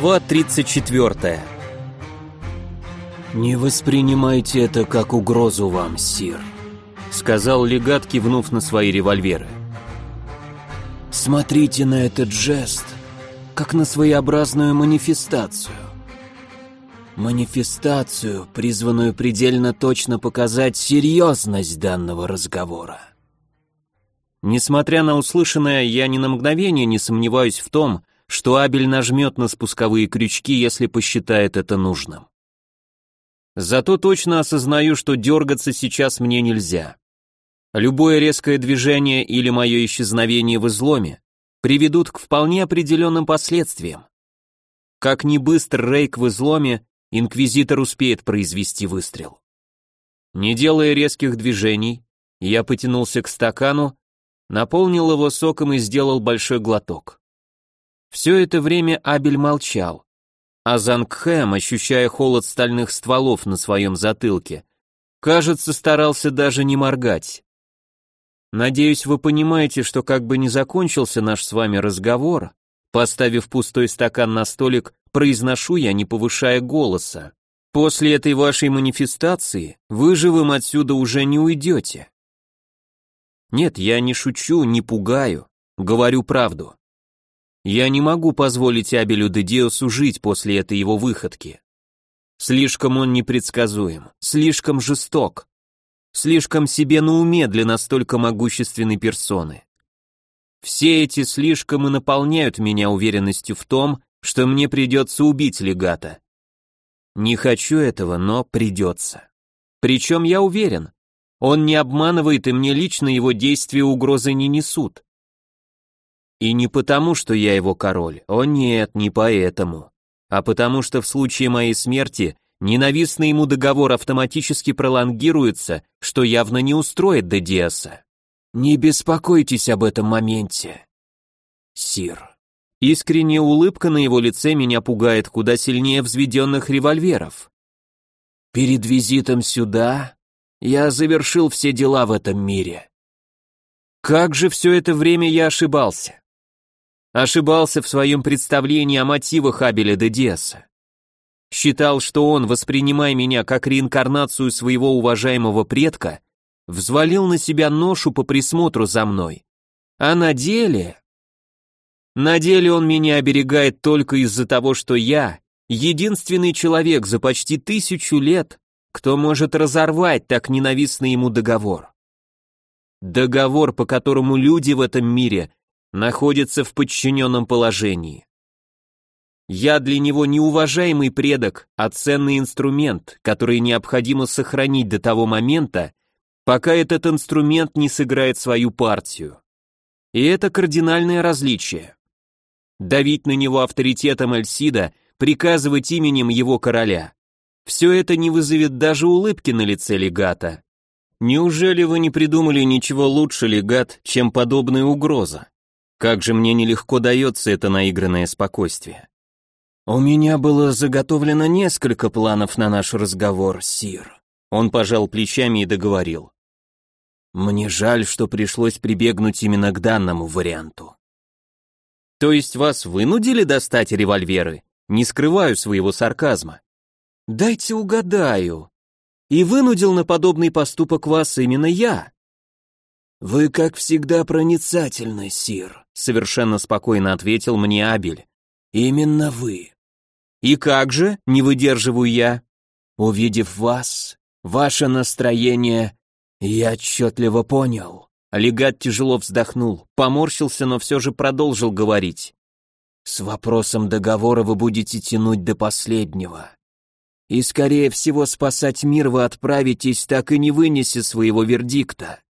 Глава 34 «Не воспринимайте это как угрозу вам, сир», — сказал легат, кивнув на свои револьверы. «Смотрите на этот жест, как на своеобразную манифестацию. Манифестацию, призванную предельно точно показать серьезность данного разговора». Несмотря на услышанное, я ни на мгновение не сомневаюсь в том, что Абель нажмет на спусковые крючки, если посчитает это нужным. Зато точно осознаю, что дергаться сейчас мне нельзя. Любое резкое движение или мое исчезновение в изломе приведут к вполне определенным последствиям. Как ни быстр рейк в изломе, инквизитор успеет произвести выстрел. Не делая резких движений, я потянулся к стакану, наполнил его соком и сделал большой глоток. Все это время Абель молчал, а Зангхэм, ощущая холод стальных стволов на своем затылке, кажется, старался даже не моргать. Надеюсь, вы понимаете, что как бы ни закончился наш с вами разговор, поставив пустой стакан на столик, произношу я, не повышая голоса. После этой вашей манифестации вы живым отсюда уже не уйдете. Нет, я не шучу, не пугаю, говорю правду. Я не могу позволить Абелю де Диосу жить после этой его выходки. Слишком он непредсказуем, слишком жесток, слишком себе на уме для настолько могущественной персоны. Все эти слишком и наполняют меня уверенностью в том, что мне придется убить легата. Не хочу этого, но придется. Причем я уверен, он не обманывает, и мне лично его действия угрозы не несут. И не потому, что я его король, о нет, не поэтому, а потому что в случае моей смерти ненавистный ему договор автоматически пролонгируется, что явно не устроит Дедиаса. Не беспокойтесь об этом моменте, сир. Искренняя улыбка на его лице меня пугает куда сильнее взведенных револьверов. Перед визитом сюда я завершил все дела в этом мире. Как же все это время я ошибался? Ошибался в своем представлении о мотивах Абеля де Диаса. Считал, что он, воспринимая меня как реинкарнацию своего уважаемого предка, взвалил на себя ношу по присмотру за мной. А на деле... На деле он меня оберегает только из-за того, что я — единственный человек за почти тысячу лет, кто может разорвать так ненавистный ему договор. Договор, по которому люди в этом мире находится в подчиненном положении. Я для него не уважаемый предок, а ценный инструмент, который необходимо сохранить до того момента, пока этот инструмент не сыграет свою партию. И это кардинальное различие. Давить на него авторитетом Эльсида, приказывать именем его короля. Все это не вызовет даже улыбки на лице легата. Неужели вы не придумали ничего лучше, легат, чем подобная угроза? Как же мне нелегко дается это наигранное спокойствие. У меня было заготовлено несколько планов на наш разговор, Сир. Он пожал плечами и договорил. Мне жаль, что пришлось прибегнуть именно к данному варианту. То есть вас вынудили достать револьверы? Не скрываю своего сарказма. Дайте угадаю. И вынудил на подобный поступок вас именно я. Вы, как всегда, проницательны, Сир совершенно спокойно ответил мне Абель. Именно вы. И как же, не выдерживаю я. Увидев вас, ваше настроение, я отчетливо понял. Легат тяжело вздохнул, поморщился, но все же продолжил говорить. С вопросом договора вы будете тянуть до последнего. И, скорее всего, спасать мир вы отправитесь, так и не вынеся своего вердикта.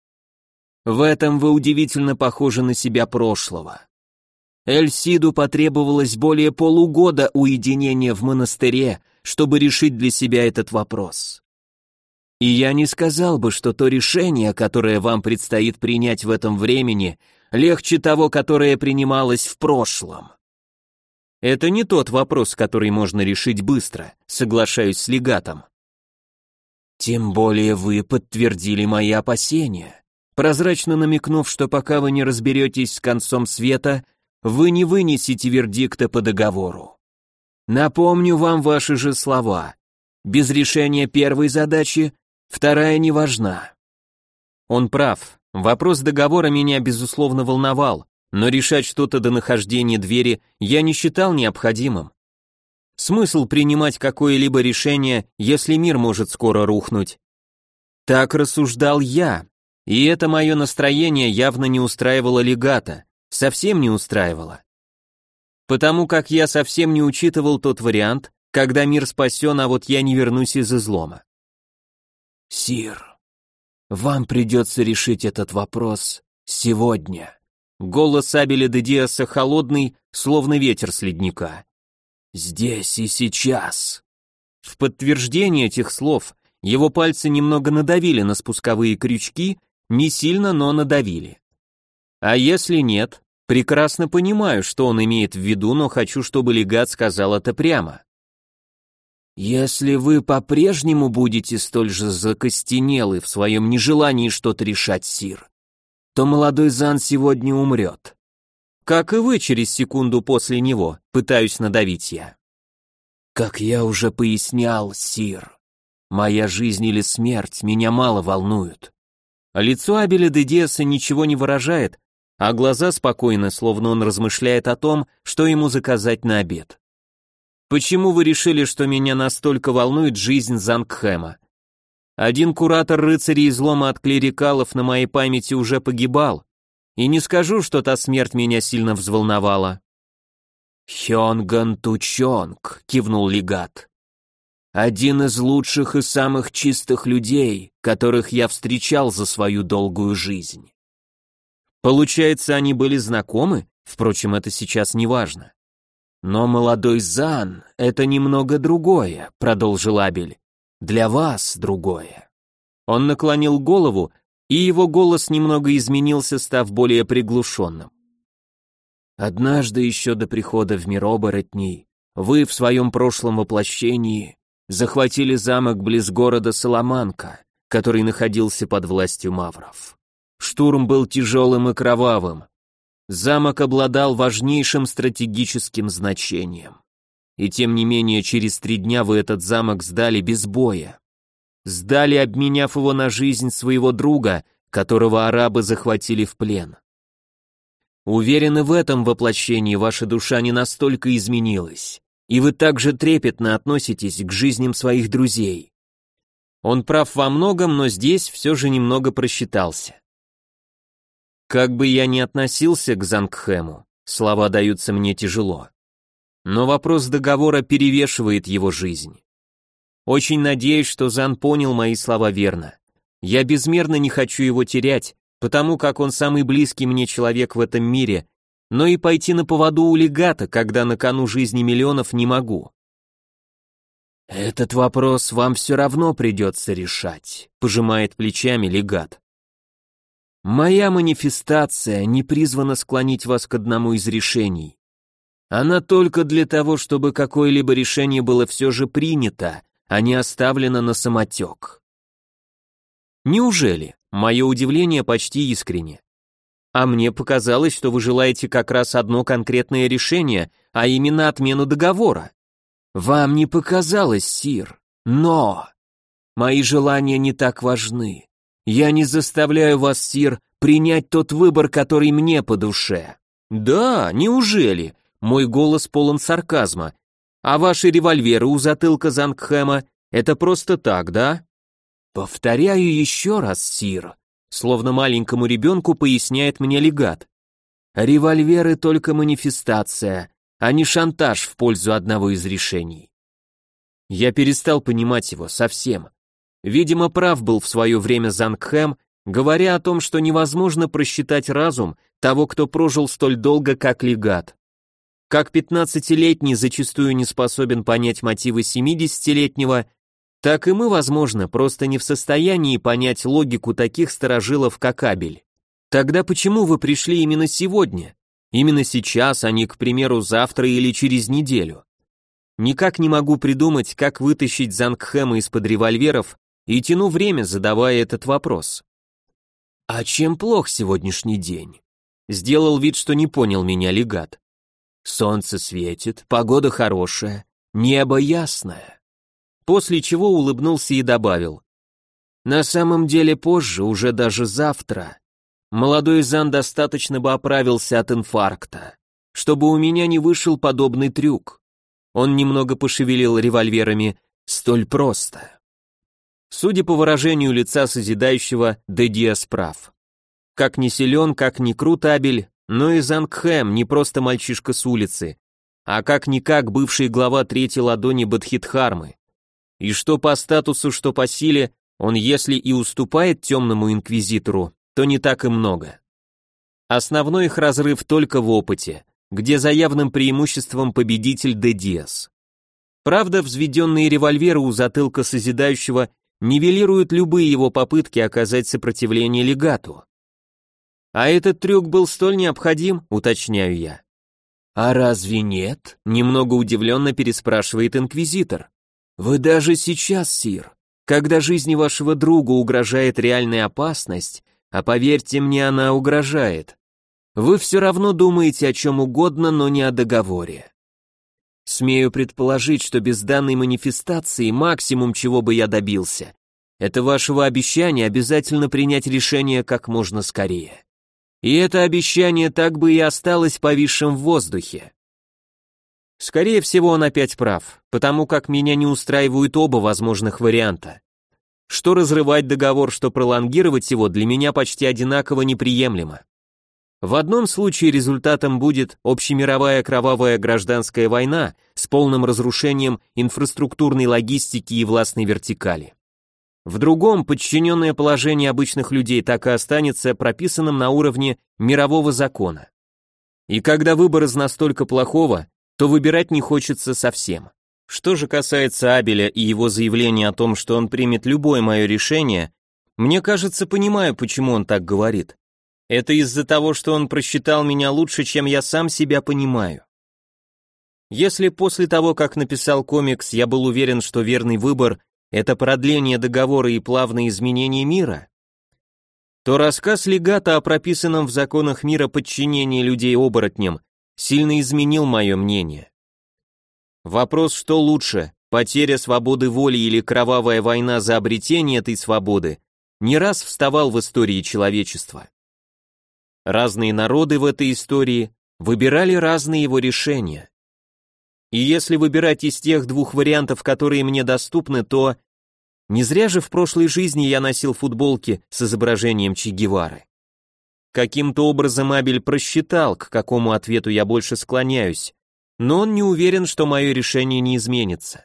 В этом вы удивительно похожи на себя прошлого. Эльсиду потребовалось более полугода уединения в монастыре, чтобы решить для себя этот вопрос. И я не сказал бы, что то решение, которое вам предстоит принять в этом времени, легче того, которое принималось в прошлом. Это не тот вопрос, который можно решить быстро, соглашаюсь с легатом. Тем более вы подтвердили мои опасения прозрачно намекнув, что пока вы не разберетесь с концом света, вы не вынесете вердикта по договору. Напомню вам ваши же слова. Без решения первой задачи вторая не важна. Он прав. Вопрос договора меня безусловно волновал, но решать что-то до нахождения двери я не считал необходимым. Смысл принимать какое-либо решение, если мир может скоро рухнуть? Так рассуждал я, и это мое настроение явно не устраивало легата, совсем не устраивало. Потому как я совсем не учитывал тот вариант, когда мир спасен, а вот я не вернусь из излома. «Сир, вам придется решить этот вопрос сегодня». Голос Абеля де Диаса холодный, словно ветер с ледника. «Здесь и сейчас». В подтверждение этих слов его пальцы немного надавили на спусковые крючки, не сильно, но надавили. А если нет, прекрасно понимаю, что он имеет в виду, но хочу, чтобы легат сказал это прямо. Если вы по-прежнему будете столь же закостенелы в своем нежелании что-то решать, Сир, то молодой Зан сегодня умрет. Как и вы через секунду после него, пытаюсь надавить я. Как я уже пояснял, Сир, моя жизнь или смерть меня мало волнуют. Лицо Абеля де Диаса ничего не выражает, а глаза спокойны, словно он размышляет о том, что ему заказать на обед. Почему вы решили, что меня настолько волнует жизнь Зангхэма? Один куратор рыцарей излома от клерикалов на моей памяти уже погибал, и не скажу, что та смерть меня сильно взволновала. «Хёнган Тучонг», — кивнул легат. «Один из лучших и самых чистых людей, которых я встречал за свою долгую жизнь». Получается, они были знакомы? Впрочем, это сейчас не важно. «Но молодой Зан — это немного другое», — продолжил Абель. «Для вас другое». Он наклонил голову, и его голос немного изменился, став более приглушенным. «Однажды еще до прихода в мир оборотней вы в своем прошлом воплощении захватили замок близ города Соломанка, который находился под властью мавров. Штурм был тяжелым и кровавым, Замок обладал важнейшим стратегическим значением. И тем не менее, через три дня вы этот замок сдали без боя. Сдали, обменяв его на жизнь своего друга, которого арабы захватили в плен. Уверены в этом воплощении ваша душа не настолько изменилась, и вы также трепетно относитесь к жизням своих друзей. Он прав во многом, но здесь все же немного просчитался. Как бы я ни относился к Зангхэму, слова даются мне тяжело. Но вопрос договора перевешивает его жизнь. Очень надеюсь, что Зан понял мои слова верно. Я безмерно не хочу его терять, потому как он самый близкий мне человек в этом мире, но и пойти на поводу у легата, когда на кону жизни миллионов не могу. «Этот вопрос вам все равно придется решать», — пожимает плечами легат. Моя манифестация не призвана склонить вас к одному из решений. Она только для того, чтобы какое-либо решение было все же принято, а не оставлено на самотек. Неужели? Мое удивление почти искренне. А мне показалось, что вы желаете как раз одно конкретное решение, а именно отмену договора. Вам не показалось, Сир, но мои желания не так важны. Я не заставляю вас, Сир, принять тот выбор, который мне по душе. Да, неужели? Мой голос полон сарказма. А ваши револьверы у затылка Зангхэма — это просто так, да? Повторяю еще раз, Сир. Словно маленькому ребенку поясняет мне легат. Револьверы только манифестация, а не шантаж в пользу одного из решений. Я перестал понимать его совсем. Видимо, прав был в свое время Зангхэм, говоря о том, что невозможно просчитать разум того, кто прожил столь долго, как легат. Как пятнадцатилетний зачастую не способен понять мотивы семидесятилетнего, так и мы, возможно, просто не в состоянии понять логику таких сторожилов, как Абель. Тогда почему вы пришли именно сегодня? Именно сейчас, а не, к примеру, завтра или через неделю? Никак не могу придумать, как вытащить Зангхэма из-под револьверов и тяну время, задавая этот вопрос. «А чем плох сегодняшний день?» Сделал вид, что не понял меня легат. «Солнце светит, погода хорошая, Небо ясное. После чего улыбнулся и добавил. На самом деле позже, уже даже завтра, молодой Зан достаточно бы оправился от инфаркта, чтобы у меня не вышел подобный трюк. Он немного пошевелил револьверами столь просто. Судя по выражению лица созидающего, Дедиас прав. Как не силен, как не крут Абель, но и Зангхэм не просто мальчишка с улицы, а как-никак бывший глава третьей ладони Бадхитхармы. И что по статусу, что по силе, он если и уступает темному инквизитору, то не так и много. Основной их разрыв только в опыте, где за явным преимуществом победитель Де. Правда, взведенные револьверы у затылка созидающего нивелируют любые его попытки оказать сопротивление легату. А этот трюк был столь необходим, уточняю я. А разве нет? Немного удивленно переспрашивает инквизитор. Вы даже сейчас, сир, когда жизни вашего друга угрожает реальная опасность, а поверьте мне, она угрожает, вы все равно думаете о чем угодно, но не о договоре. Смею предположить, что без данной манифестации максимум, чего бы я добился, это вашего обещания обязательно принять решение как можно скорее. И это обещание так бы и осталось повисшим в воздухе. Скорее всего, он опять прав, потому как меня не устраивают оба возможных варианта. Что разрывать договор, что пролонгировать его для меня почти одинаково неприемлемо. В одном случае результатом будет общемировая кровавая гражданская война с полным разрушением инфраструктурной логистики и властной вертикали. В другом подчиненное положение обычных людей так и останется прописанным на уровне мирового закона. И когда выбор из настолько плохого, то выбирать не хочется совсем. Что же касается Абеля и его заявления о том, что он примет любое мое решение, мне кажется, понимаю, почему он так говорит. Это из-за того, что он просчитал меня лучше, чем я сам себя понимаю. Если после того, как написал комикс, я был уверен, что верный выбор — это продление договора и плавное изменение мира, то рассказ легата о прописанном в законах мира подчинении людей оборотням сильно изменил мое мнение. Вопрос, что лучше, потеря свободы воли или кровавая война за обретение этой свободы, не раз вставал в истории человечества. Разные народы в этой истории выбирали разные его решения. И если выбирать из тех двух вариантов, которые мне доступны, то не зря же в прошлой жизни я носил футболки с изображением Че Гевары. Каким-то образом Абель просчитал, к какому ответу я больше склоняюсь, но он не уверен, что мое решение не изменится.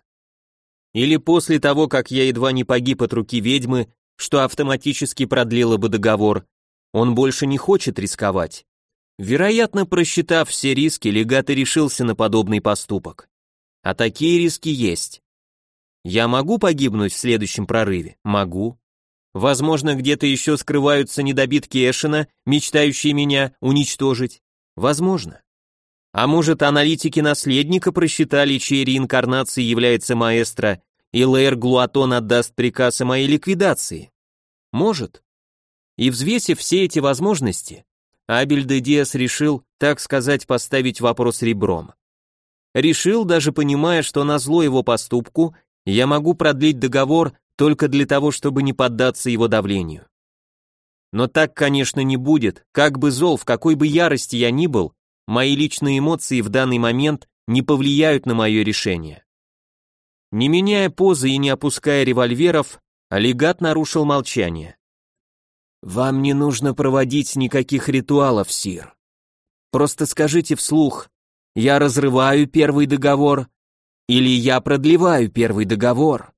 Или после того, как я едва не погиб от руки ведьмы, что автоматически продлило бы договор, он больше не хочет рисковать. Вероятно, просчитав все риски, легат и решился на подобный поступок. А такие риски есть. Я могу погибнуть в следующем прорыве? Могу. Возможно, где-то еще скрываются недобитки Эшена, мечтающие меня уничтожить. Возможно. А может, аналитики наследника просчитали, чьей реинкарнацией является маэстро, и Лэйр Глуатон отдаст приказ о моей ликвидации? Может. И взвесив все эти возможности, Абель де Диас решил, так сказать, поставить вопрос ребром. Решил, даже понимая, что на его поступку я могу продлить договор только для того, чтобы не поддаться его давлению. Но так, конечно, не будет, как бы зол, в какой бы ярости я ни был, мои личные эмоции в данный момент не повлияют на мое решение. Не меняя позы и не опуская револьверов, олигат нарушил молчание. «Вам не нужно проводить никаких ритуалов, Сир. Просто скажите вслух, я разрываю первый договор или я продлеваю первый договор,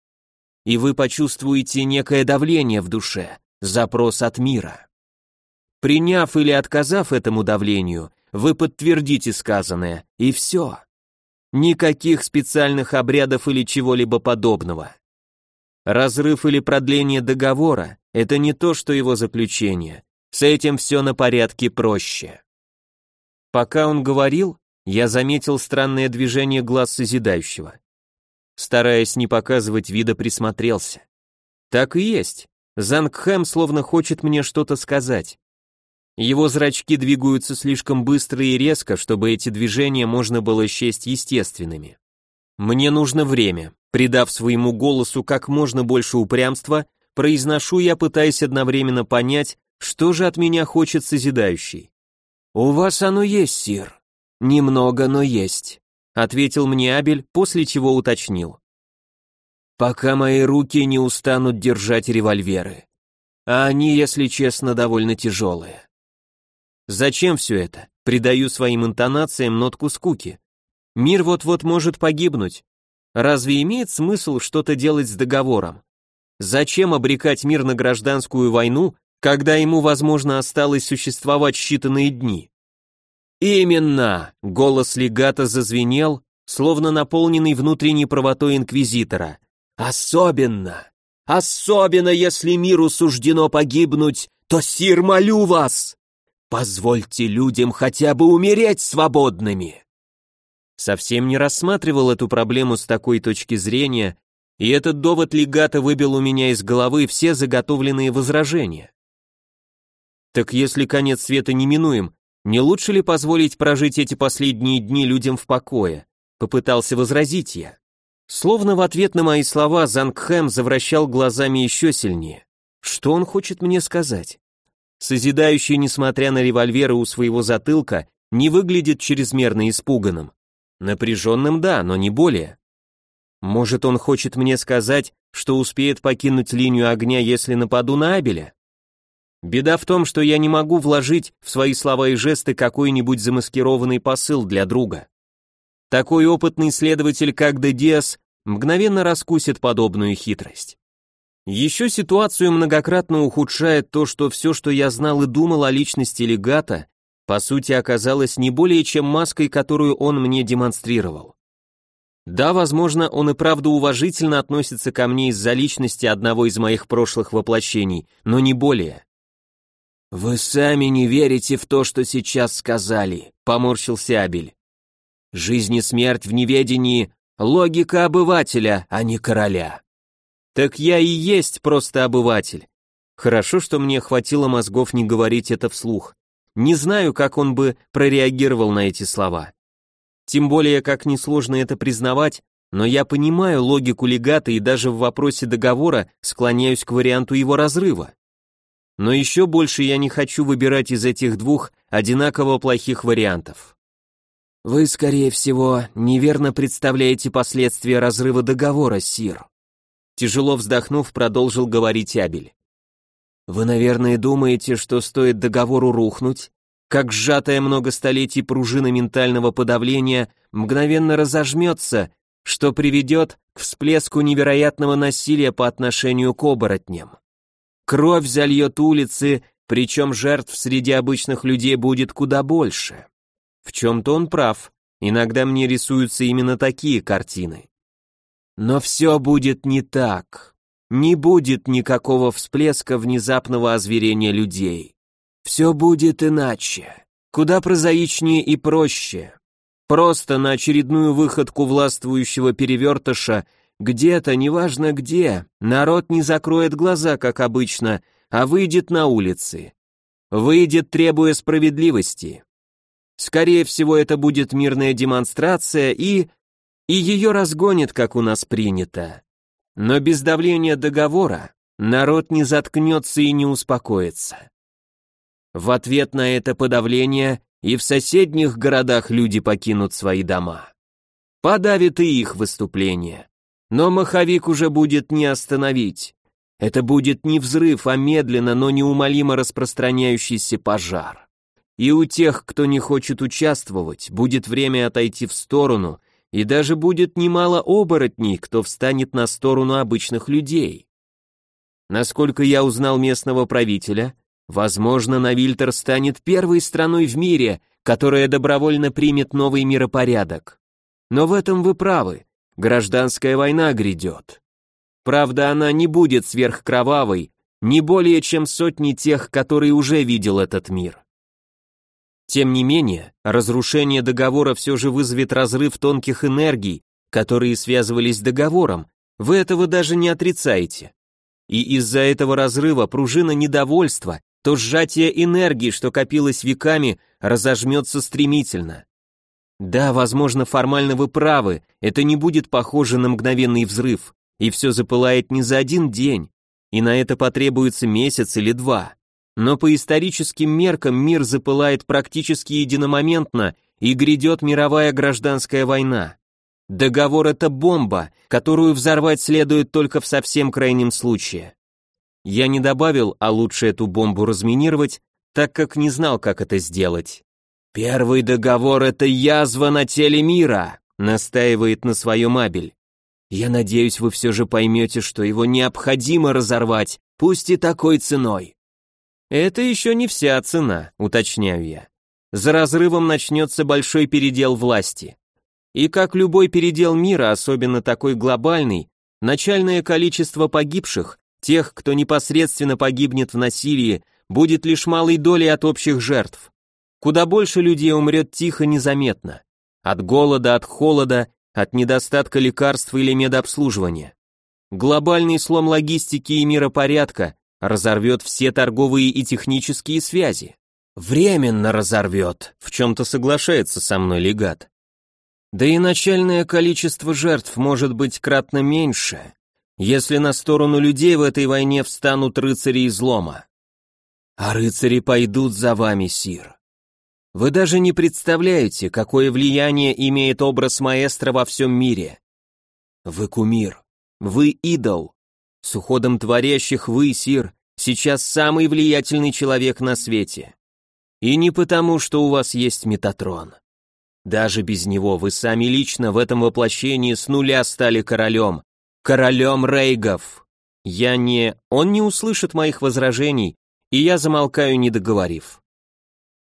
и вы почувствуете некое давление в душе, запрос от мира. Приняв или отказав этому давлению, вы подтвердите сказанное, и все. Никаких специальных обрядов или чего-либо подобного. Разрыв или продление договора – это не то, что его заключение. С этим все на порядке проще. Пока он говорил, я заметил странное движение глаз созидающего. Стараясь не показывать вида, присмотрелся. Так и есть. Зангхэм словно хочет мне что-то сказать. Его зрачки двигаются слишком быстро и резко, чтобы эти движения можно было счесть естественными. Мне нужно время. Придав своему голосу как можно больше упрямства, произношу я, пытаясь одновременно понять, что же от меня хочет созидающий. «У вас оно есть, сир. Немного, но есть», — ответил мне Абель, после чего уточнил. «Пока мои руки не устанут держать револьверы. А они, если честно, довольно тяжелые». Зачем все это? Придаю своим интонациям нотку скуки. Мир вот-вот может погибнуть. Разве имеет смысл что-то делать с договором? Зачем обрекать мир на гражданскую войну, когда ему, возможно, осталось существовать считанные дни? Именно, голос легата зазвенел, словно наполненный внутренней правотой инквизитора. Особенно, особенно если миру суждено погибнуть, то сир молю вас, позвольте людям хотя бы умереть свободными совсем не рассматривал эту проблему с такой точки зрения, и этот довод легата выбил у меня из головы все заготовленные возражения. Так если конец света неминуем, не лучше ли позволить прожить эти последние дни людям в покое? Попытался возразить я. Словно в ответ на мои слова Зангхэм завращал глазами еще сильнее. Что он хочет мне сказать? Созидающий, несмотря на револьверы у своего затылка, не выглядит чрезмерно испуганным. Напряженным да, но не более. Может, он хочет мне сказать, что успеет покинуть линию огня, если нападу на Абеля? Беда в том, что я не могу вложить в свои слова и жесты какой-нибудь замаскированный посыл для друга. Такой опытный следователь, как Де Диас, мгновенно раскусит подобную хитрость. Еще ситуацию многократно ухудшает то, что все, что я знал и думал о личности легата, по сути оказалась не более чем маской, которую он мне демонстрировал. Да, возможно, он и правда уважительно относится ко мне из-за личности одного из моих прошлых воплощений, но не более. «Вы сами не верите в то, что сейчас сказали», — поморщился Абель. «Жизнь и смерть в неведении — логика обывателя, а не короля». «Так я и есть просто обыватель. Хорошо, что мне хватило мозгов не говорить это вслух. Не знаю, как он бы прореагировал на эти слова. Тем более, как несложно это признавать, но я понимаю логику легата и даже в вопросе договора склоняюсь к варианту его разрыва. Но еще больше я не хочу выбирать из этих двух одинаково плохих вариантов. Вы, скорее всего, неверно представляете последствия разрыва договора, Сир. Тяжело вздохнув, продолжил говорить Абель. Вы, наверное, думаете, что стоит договору рухнуть, как сжатая много столетий пружина ментального подавления мгновенно разожмется, что приведет к всплеску невероятного насилия по отношению к оборотням. Кровь зальет улицы, причем жертв среди обычных людей будет куда больше. В чем-то он прав, иногда мне рисуются именно такие картины. Но все будет не так не будет никакого всплеска внезапного озверения людей. Все будет иначе, куда прозаичнее и проще. Просто на очередную выходку властвующего перевертыша где-то, неважно где, народ не закроет глаза, как обычно, а выйдет на улицы. Выйдет, требуя справедливости. Скорее всего, это будет мирная демонстрация и... и ее разгонит, как у нас принято. Но без давления договора народ не заткнется и не успокоится. В ответ на это подавление и в соседних городах люди покинут свои дома. Подавит и их выступление. Но маховик уже будет не остановить. Это будет не взрыв, а медленно, но неумолимо распространяющийся пожар. И у тех, кто не хочет участвовать, будет время отойти в сторону и даже будет немало оборотней, кто встанет на сторону обычных людей. Насколько я узнал местного правителя, возможно, Навильтер станет первой страной в мире, которая добровольно примет новый миропорядок. Но в этом вы правы, гражданская война грядет. Правда, она не будет сверхкровавой, не более чем сотни тех, которые уже видел этот мир. Тем не менее, разрушение договора все же вызовет разрыв тонких энергий, которые связывались с договором, вы этого даже не отрицаете. И из-за этого разрыва пружина недовольства, то сжатие энергии, что копилось веками, разожмется стремительно. Да, возможно, формально вы правы, это не будет похоже на мгновенный взрыв, и все запылает не за один день, и на это потребуется месяц или два. Но по историческим меркам мир запылает практически единомоментно, и грядет мировая гражданская война. Договор — это бомба, которую взорвать следует только в совсем крайнем случае. Я не добавил, а лучше эту бомбу разминировать, так как не знал, как это сделать. «Первый договор — это язва на теле мира», — настаивает на своем Абель. «Я надеюсь, вы все же поймете, что его необходимо разорвать, пусть и такой ценой». «Это еще не вся цена», — уточняю я. «За разрывом начнется большой передел власти. И как любой передел мира, особенно такой глобальный, начальное количество погибших, тех, кто непосредственно погибнет в насилии, будет лишь малой долей от общих жертв. Куда больше людей умрет тихо, незаметно. От голода, от холода, от недостатка лекарств или медобслуживания. Глобальный слом логистики и миропорядка разорвет все торговые и технические связи. Временно разорвет, в чем-то соглашается со мной легат. Да и начальное количество жертв может быть кратно меньше, если на сторону людей в этой войне встанут рыцари излома. А рыцари пойдут за вами, Сир. Вы даже не представляете, какое влияние имеет образ маэстро во всем мире. Вы кумир, вы идол. С уходом творящих вы, Сир, сейчас самый влиятельный человек на свете. И не потому, что у вас есть Метатрон. Даже без него вы сами лично в этом воплощении с нуля стали королем. Королем Рейгов. Я не... Он не услышит моих возражений, и я замолкаю, не договорив.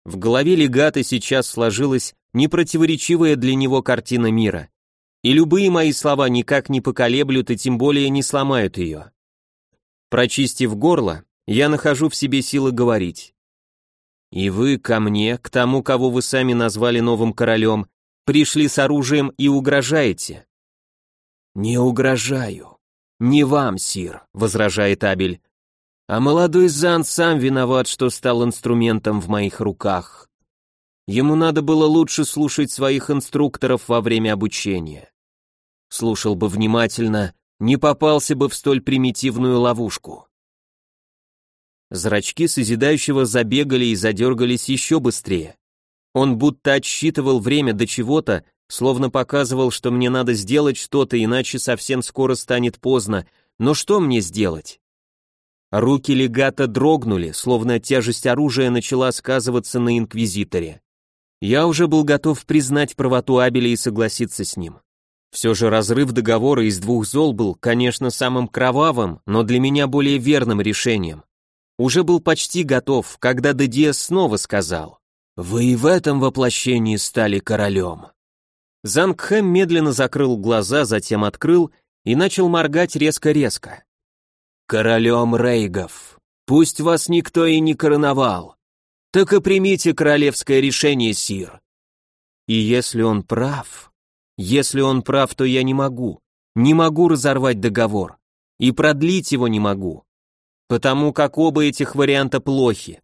В голове легата сейчас сложилась непротиворечивая для него картина мира. И любые мои слова никак не поколеблют и тем более не сломают ее. Прочистив горло, я нахожу в себе силы говорить. И вы ко мне, к тому, кого вы сами назвали новым королем, пришли с оружием и угрожаете. Не угрожаю. Не вам, сир, возражает Абель. А молодой Зан сам виноват, что стал инструментом в моих руках. Ему надо было лучше слушать своих инструкторов во время обучения. Слушал бы внимательно, не попался бы в столь примитивную ловушку. Зрачки созидающего забегали и задергались еще быстрее. Он будто отсчитывал время до чего-то, словно показывал, что мне надо сделать что-то, иначе совсем скоро станет поздно. Но что мне сделать? Руки легата дрогнули, словно тяжесть оружия начала сказываться на инквизиторе. Я уже был готов признать правоту Абеля и согласиться с ним. Все же разрыв договора из двух зол был, конечно, самым кровавым, но для меня более верным решением уже был почти готов, когда Дедиас снова сказал «Вы и в этом воплощении стали королем». Зангхэм медленно закрыл глаза, затем открыл и начал моргать резко-резко. «Королем Рейгов, пусть вас никто и не короновал, так и примите королевское решение, сир». И если он прав, если он прав, то я не могу, не могу разорвать договор, и продлить его не могу потому как оба этих варианта плохи.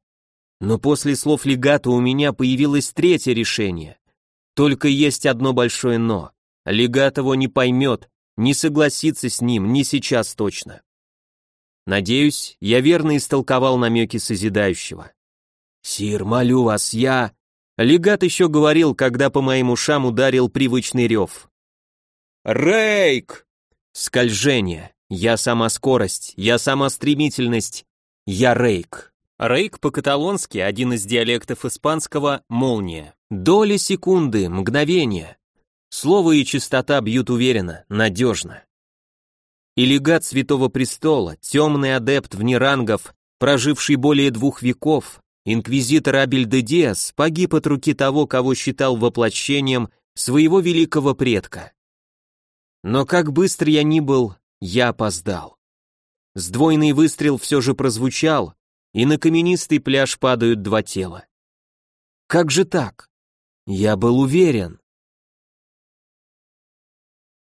Но после слов легата у меня появилось третье решение. Только есть одно большое «но». Легат его не поймет, не согласится с ним, не сейчас точно. Надеюсь, я верно истолковал намеки созидающего. «Сир, молю вас, я...» Легат еще говорил, когда по моим ушам ударил привычный рев. «Рейк!» Скольжение. Я сама скорость, я сама стремительность, я рейк. Рейк по-каталонски один из диалектов испанского молния. Доли секунды, мгновение. Слово и чистота бьют уверенно, надежно. И легат Святого Престола, темный адепт вне рангов, проживший более двух веков, инквизитор Абель де Диас погиб от руки того, кого считал воплощением своего великого предка. Но как быстро я ни был, я опоздал. Сдвоенный выстрел все же прозвучал, и на каменистый пляж падают два тела. Как же так? Я был уверен.